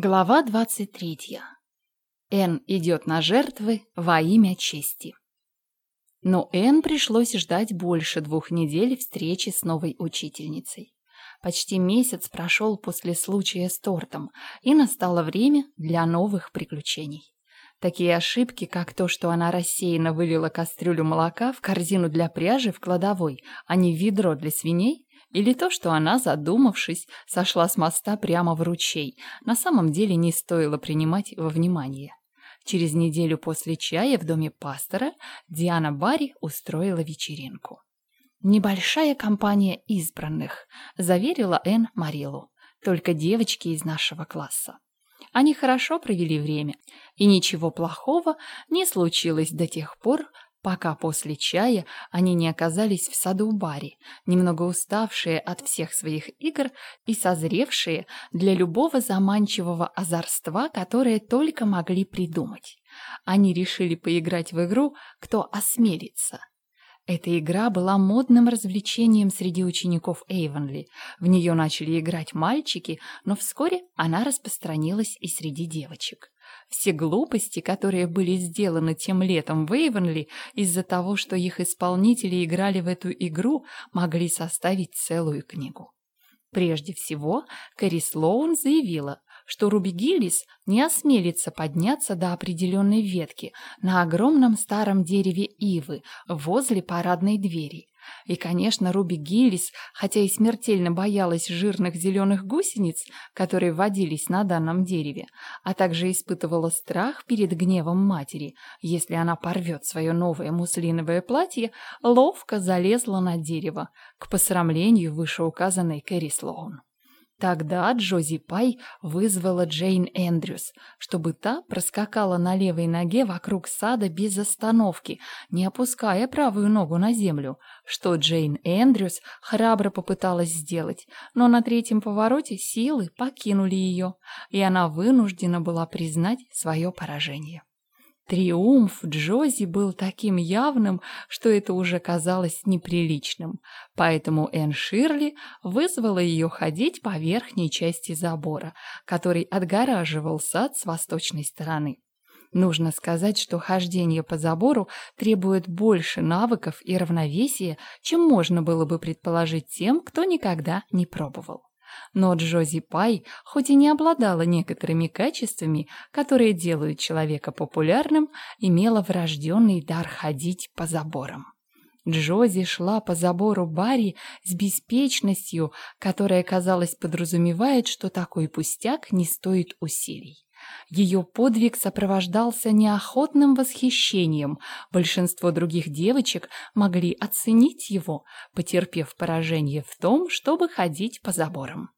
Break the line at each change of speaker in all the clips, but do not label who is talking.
Глава 23. Эн идет на жертвы во имя чести. Но Эн пришлось ждать больше двух недель встречи с новой учительницей. Почти месяц прошел после случая с тортом, и настало время для новых приключений. Такие ошибки, как то, что она рассеянно вылила кастрюлю молока в корзину для пряжи в кладовой, а не в ведро для свиней, или то, что она, задумавшись, сошла с моста прямо в ручей, на самом деле не стоило принимать во внимание. Через неделю после чая в доме пастора Диана Барри устроила вечеринку. «Небольшая компания избранных», — заверила Энн Марилу. «Только девочки из нашего класса». Они хорошо провели время, и ничего плохого не случилось до тех пор, пока после чая они не оказались в саду Барри, немного уставшие от всех своих игр и созревшие для любого заманчивого озорства, которое только могли придумать. Они решили поиграть в игру «Кто осмелится?». Эта игра была модным развлечением среди учеников Эйвенли. В нее начали играть мальчики, но вскоре она распространилась и среди девочек. Все глупости, которые были сделаны тем летом в Эйвенли из-за того, что их исполнители играли в эту игру, могли составить целую книгу. Прежде всего, Кэрри Слоун заявила, что Руби Гиллис не осмелится подняться до определенной ветки на огромном старом дереве ивы возле парадной двери. И, конечно, Руби Гиллис, хотя и смертельно боялась жирных зеленых гусениц, которые водились на данном дереве, а также испытывала страх перед гневом матери, если она порвет свое новое муслиновое платье, ловко залезла на дерево, к посрамлению вышеуказанной Кэрри Слоун. Тогда Джози Пай вызвала Джейн Эндрюс, чтобы та проскакала на левой ноге вокруг сада без остановки, не опуская правую ногу на землю, что Джейн Эндрюс храбро попыталась сделать, но на третьем повороте силы покинули ее, и она вынуждена была признать свое поражение. Триумф Джози был таким явным, что это уже казалось неприличным, поэтому Энн Ширли вызвала ее ходить по верхней части забора, который отгораживал сад с восточной стороны. Нужно сказать, что хождение по забору требует больше навыков и равновесия, чем можно было бы предположить тем, кто никогда не пробовал. Но Джози Пай, хоть и не обладала некоторыми качествами, которые делают человека популярным, имела врожденный дар ходить по заборам. Джози шла по забору Барри с беспечностью, которая, казалось, подразумевает, что такой пустяк не стоит усилий. Ее подвиг сопровождался неохотным восхищением. Большинство других девочек могли оценить его, потерпев поражение в том, чтобы ходить по заборам.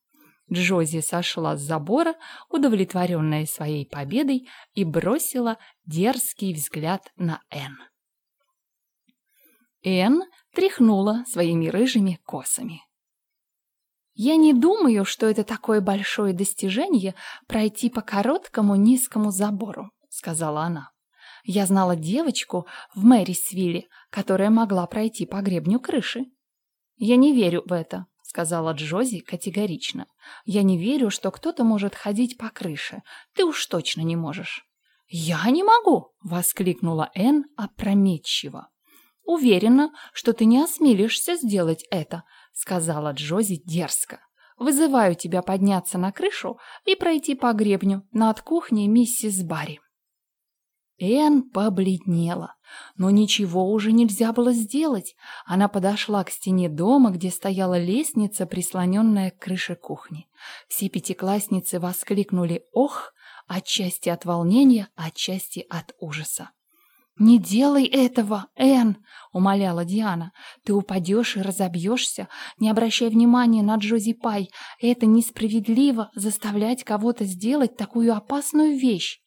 Джози сошла с забора, удовлетворенная своей победой, и бросила дерзкий взгляд на Энн. Энн тряхнула своими рыжими косами. Я не думаю, что это такое большое достижение пройти по короткому низкому забору, сказала она. Я знала девочку в Мэрисвилле, которая могла пройти по гребню крыши. Я не верю в это, сказала Джози категорично. Я не верю, что кто-то может ходить по крыше. Ты уж точно не можешь. Я не могу, воскликнула Энн опрометчиво. Уверена, что ты не осмелишься сделать это, сказала Джози дерзко. Вызываю тебя подняться на крышу и пройти по гребню над кухней миссис Барри. Энн побледнела, но ничего уже нельзя было сделать. Она подошла к стене дома, где стояла лестница, прислоненная к крыше кухни. Все пятиклассницы воскликнули «Ох!» отчасти от волнения, отчасти от ужаса. «Не делай этого, Энн!» — умоляла Диана. «Ты упадешь и разобьешься. Не обращай внимания на Джози Пай. Это несправедливо заставлять кого-то сделать такую опасную вещь.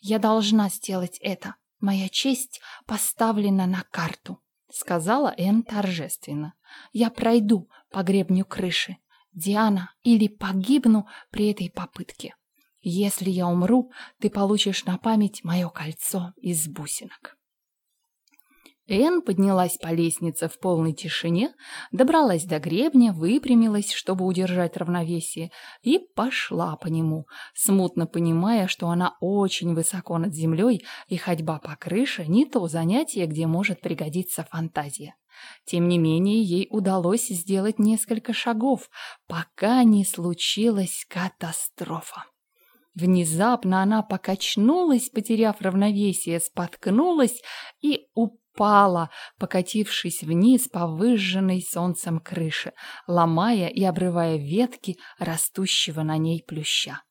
Я должна сделать это. Моя честь поставлена на карту», — сказала Энн торжественно. «Я пройду по гребню крыши. Диана, или погибну при этой попытке». Если я умру, ты получишь на память мое кольцо из бусинок. Энн поднялась по лестнице в полной тишине, добралась до гребня, выпрямилась, чтобы удержать равновесие, и пошла по нему, смутно понимая, что она очень высоко над землей, и ходьба по крыше не то занятие, где может пригодиться фантазия. Тем не менее, ей удалось сделать несколько шагов, пока не случилась катастрофа. Внезапно она покачнулась, потеряв равновесие, споткнулась и упала покатившись вниз по выжженной солнцем крыше, ломая и обрывая ветки растущего на ней плюща.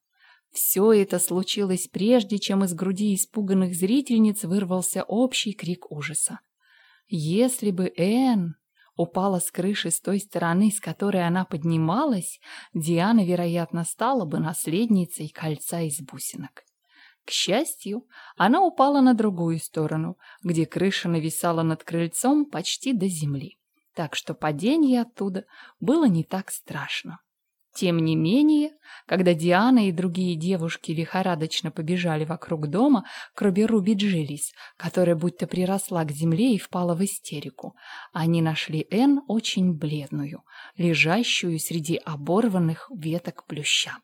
Все это случилось прежде, чем из груди испуганных зрительниц вырвался общий крик ужаса. Если бы Энн упала с крыши с той стороны, с которой она поднималась, Диана, вероятно, стала бы наследницей кольца из бусинок. К счастью, она упала на другую сторону, где крыша нависала над крыльцом почти до земли, так что падение оттуда было не так страшно. Тем не менее, когда Диана и другие девушки лихорадочно побежали вокруг дома, кроме Руби Джилис, которая будто приросла к земле и впала в истерику, они нашли Энн очень бледную, лежащую среди оборванных веток плюща.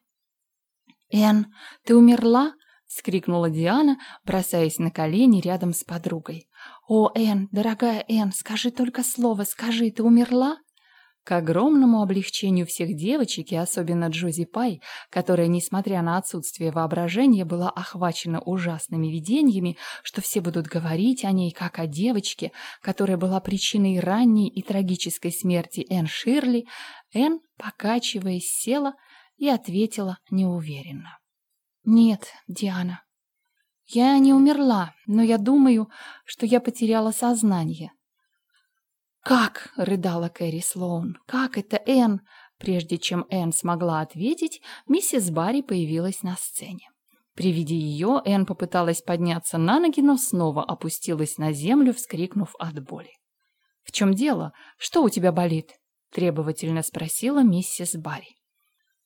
«Энн, ты умерла?» — скрикнула Диана, бросаясь на колени рядом с подругой. «О, Энн, дорогая Энн, скажи только слово, скажи, ты умерла?» К огромному облегчению всех девочек, и особенно Джози Пай, которая, несмотря на отсутствие воображения, была охвачена ужасными видениями, что все будут говорить о ней как о девочке, которая была причиной ранней и трагической смерти Энн Ширли, Энн, покачиваясь, села и ответила неуверенно. Нет, Диана. Я не умерла, но я думаю, что я потеряла сознание. Как, рыдала Кэрри Слоун. Как это, Энн? Прежде чем Энн смогла ответить, миссис Барри появилась на сцене. При виде ее Энн попыталась подняться на ноги, но снова опустилась на землю, вскрикнув от боли. «В чем дело? Что у тебя болит?» – требовательно спросила миссис Барри.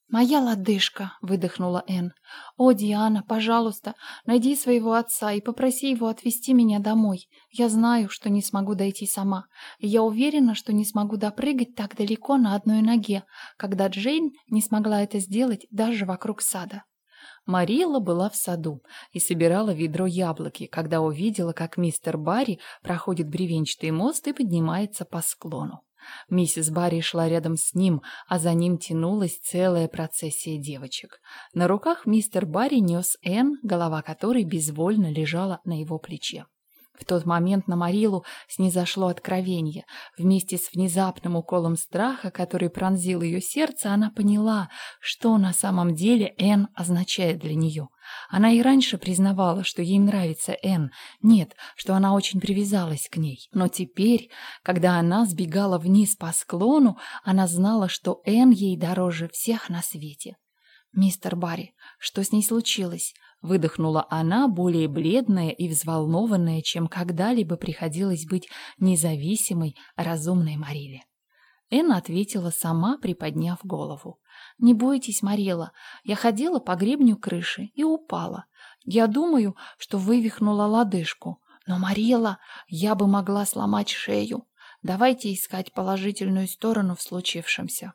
«Моя лодыжка», — выдохнула Энн. «О, Диана, пожалуйста, найди своего отца и попроси его отвезти меня домой. Я знаю, что не смогу дойти сама, я уверена, что не смогу допрыгать так далеко на одной ноге, когда Джейн не смогла это сделать даже вокруг сада». Марилла была в саду и собирала ведро яблоки, когда увидела, как мистер Барри проходит бревенчатый мост и поднимается по склону. Миссис Барри шла рядом с ним, а за ним тянулась целая процессия девочек. На руках мистер Барри нес Энн, голова которой безвольно лежала на его плече. В тот момент на Марилу снизошло откровение. Вместе с внезапным уколом страха, который пронзил ее сердце, она поняла, что на самом деле Энн означает для нее. Она и раньше признавала, что ей нравится Энн. Нет, что она очень привязалась к ней. Но теперь, когда она сбегала вниз по склону, она знала, что Энн ей дороже всех на свете. «Мистер Барри, что с ней случилось?» Выдохнула она, более бледная и взволнованная, чем когда-либо приходилось быть независимой, разумной Мариле. Энн ответила сама, приподняв голову. «Не бойтесь, Марила, я ходила по гребню крыши и упала. Я думаю, что вывихнула лодыжку. Но, Марила, я бы могла сломать шею. Давайте искать положительную сторону в случившемся».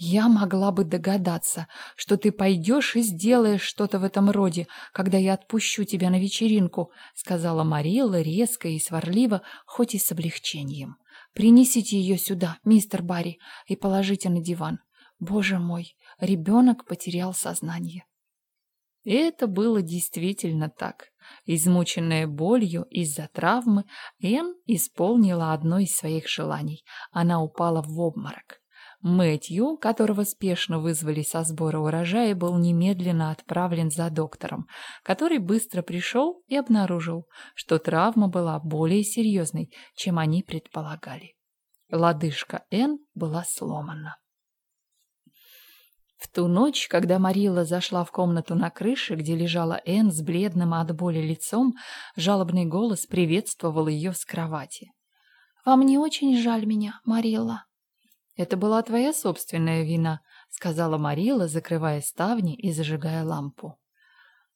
«Я могла бы догадаться, что ты пойдешь и сделаешь что-то в этом роде, когда я отпущу тебя на вечеринку», сказала Марилла резко и сварливо, хоть и с облегчением. «Принесите ее сюда, мистер Барри, и положите на диван. Боже мой, ребенок потерял сознание». И это было действительно так. Измученная болью из-за травмы, Энн исполнила одно из своих желаний. Она упала в обморок. Мэтью, которого спешно вызвали со сбора урожая, был немедленно отправлен за доктором, который быстро пришел и обнаружил, что травма была более серьезной, чем они предполагали. Лодыжка Н была сломана. В ту ночь, когда Марила зашла в комнату на крыше, где лежала Энн с бледным от боли лицом, жалобный голос приветствовал ее с кровати. «Вам не очень жаль меня, Марилла?» «Это была твоя собственная вина», — сказала Марила, закрывая ставни и зажигая лампу.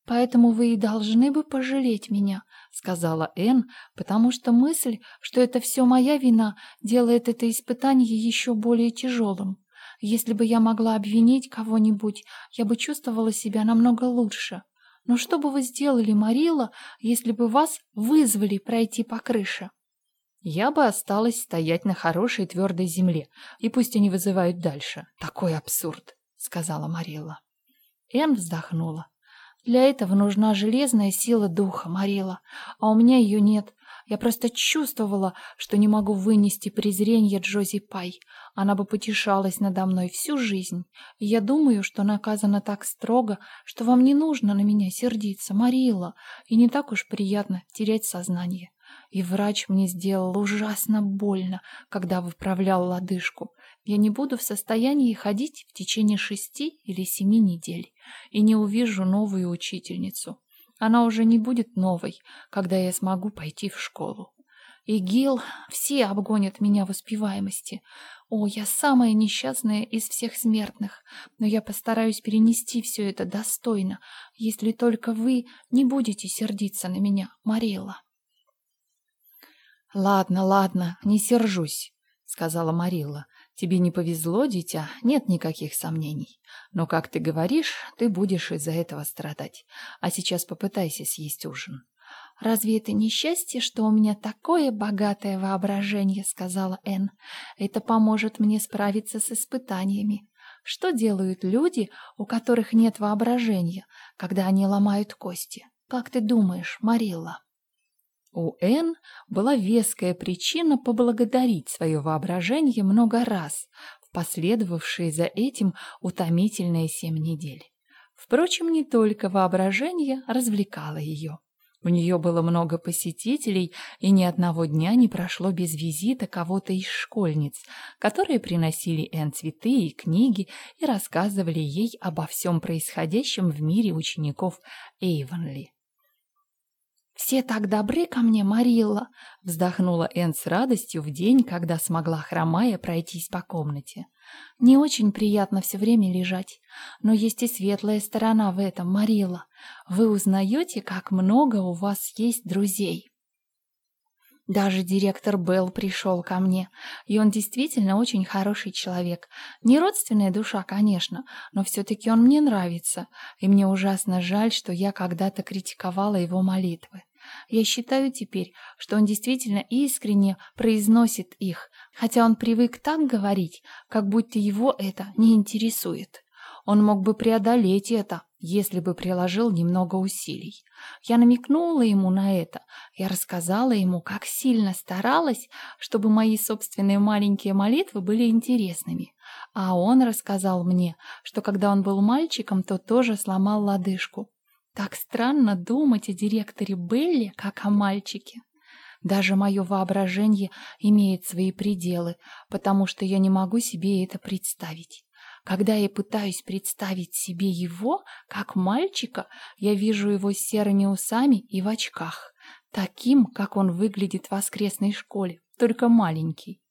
Поэтому вы и должны бы пожалеть меня, сказала Энн, потому что мысль, что это все моя вина, делает это испытание еще более тяжелым. Если бы я могла обвинить кого-нибудь, я бы чувствовала себя намного лучше. Но что бы вы сделали, Марила, если бы вас вызвали пройти по крыше? Я бы осталась стоять на хорошей твердой земле, и пусть они вызывают дальше. Такой абсурд, сказала Марила. Энн вздохнула. Для этого нужна железная сила духа, Марила, а у меня ее нет. Я просто чувствовала, что не могу вынести презрение Джози Пай. Она бы потешалась надо мной всю жизнь. И я думаю, что наказана так строго, что вам не нужно на меня сердиться, Марила, и не так уж приятно терять сознание. И врач мне сделал ужасно больно, когда выправлял лодыжку. Я не буду в состоянии ходить в течение шести или семи недель и не увижу новую учительницу. Она уже не будет новой, когда я смогу пойти в школу. И Гил, все обгонят меня в успеваемости. О, я самая несчастная из всех смертных, но я постараюсь перенести все это достойно, если только вы не будете сердиться на меня, Марилла. «Ладно, ладно, не сержусь», — сказала Марилла. «Тебе не повезло, дитя, нет никаких сомнений. Но, как ты говоришь, ты будешь из-за этого страдать. А сейчас попытайся съесть ужин». «Разве это не счастье, что у меня такое богатое воображение?» — сказала Энн. «Это поможет мне справиться с испытаниями. Что делают люди, у которых нет воображения, когда они ломают кости? Как ты думаешь, Марилла?» У Энн была веская причина поблагодарить свое воображение много раз, в последовавшие за этим утомительные семь недель. Впрочем, не только воображение развлекало ее. У нее было много посетителей, и ни одного дня не прошло без визита кого-то из школьниц, которые приносили Энн цветы и книги и рассказывали ей обо всем происходящем в мире учеников Эйвонли. «Все так добры ко мне, Марилла!» — вздохнула Энн с радостью в день, когда смогла, хромая, пройтись по комнате. «Не очень приятно все время лежать, но есть и светлая сторона в этом, Марилла. Вы узнаете, как много у вас есть друзей». Даже директор Белл пришел ко мне, и он действительно очень хороший человек. Не родственная душа, конечно, но все-таки он мне нравится, и мне ужасно жаль, что я когда-то критиковала его молитвы. Я считаю теперь, что он действительно искренне произносит их, хотя он привык так говорить, как будто его это не интересует. Он мог бы преодолеть это, если бы приложил немного усилий. Я намекнула ему на это. Я рассказала ему, как сильно старалась, чтобы мои собственные маленькие молитвы были интересными. А он рассказал мне, что когда он был мальчиком, то тоже сломал лодыжку. Так странно думать о директоре Белли, как о мальчике. Даже мое воображение имеет свои пределы, потому что я не могу себе это представить. Когда я пытаюсь представить себе его, как мальчика, я вижу его с серыми усами и в очках, таким, как он выглядит в воскресной школе, только маленький.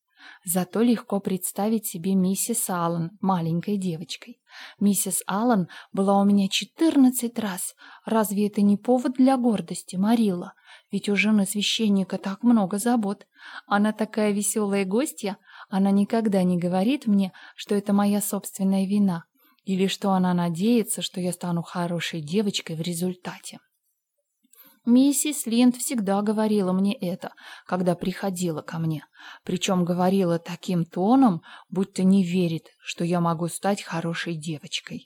Зато легко представить себе миссис Аллен маленькой девочкой. Миссис Аллен была у меня четырнадцать раз. Разве это не повод для гордости, Марила? Ведь у жены священника так много забот. Она такая веселая гостья, она никогда не говорит мне, что это моя собственная вина, или что она надеется, что я стану хорошей девочкой в результате. Миссис Линд всегда говорила мне это, когда приходила ко мне. Причем говорила таким тоном, будто не верит, что я могу стать хорошей девочкой.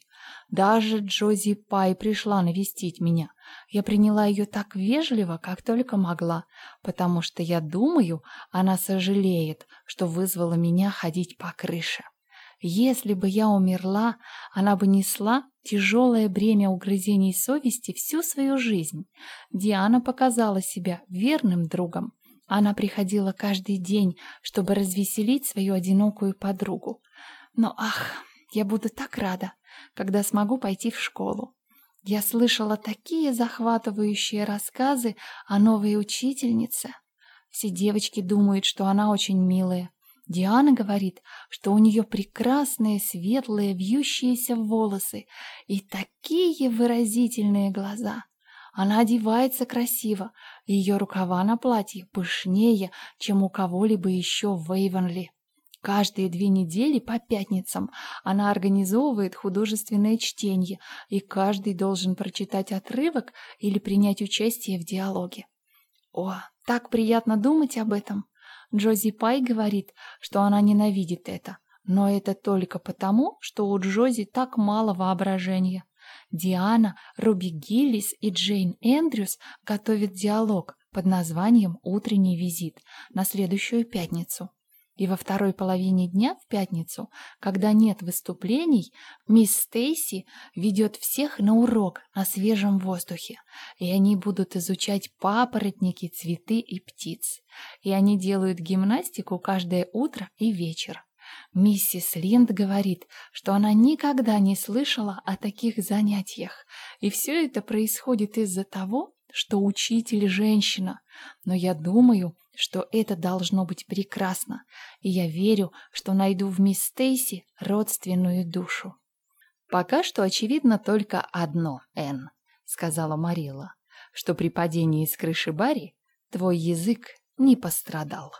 Даже Джози Пай пришла навестить меня. Я приняла ее так вежливо, как только могла, потому что я думаю, она сожалеет, что вызвала меня ходить по крыше. Если бы я умерла, она бы несла тяжелое бремя угрызений совести всю свою жизнь. Диана показала себя верным другом. Она приходила каждый день, чтобы развеселить свою одинокую подругу. Но ах, я буду так рада, когда смогу пойти в школу. Я слышала такие захватывающие рассказы о новой учительнице. Все девочки думают, что она очень милая, Диана говорит, что у нее прекрасные светлые вьющиеся волосы и такие выразительные глаза. Она одевается красиво, ее рукава на платье пышнее, чем у кого-либо еще в Вейвенли. Каждые две недели по пятницам она организовывает художественное чтение, и каждый должен прочитать отрывок или принять участие в диалоге. О, так приятно думать об этом. Джози Пай говорит, что она ненавидит это, но это только потому, что у Джози так мало воображения. Диана, Руби Гиллис и Джейн Эндрюс готовят диалог под названием «Утренний визит» на следующую пятницу. И во второй половине дня в пятницу, когда нет выступлений, мисс Стейси ведет всех на урок на свежем воздухе, и они будут изучать папоротники, цветы и птиц. И они делают гимнастику каждое утро и вечер. Миссис Линд говорит, что она никогда не слышала о таких занятиях, и все это происходит из-за того, что учитель женщина. Но я думаю, что это должно быть прекрасно, и я верю, что найду в мисс Стейси родственную душу. «Пока что очевидно только одно, Энн», — сказала Марила, «что при падении с крыши Барри твой язык не пострадал».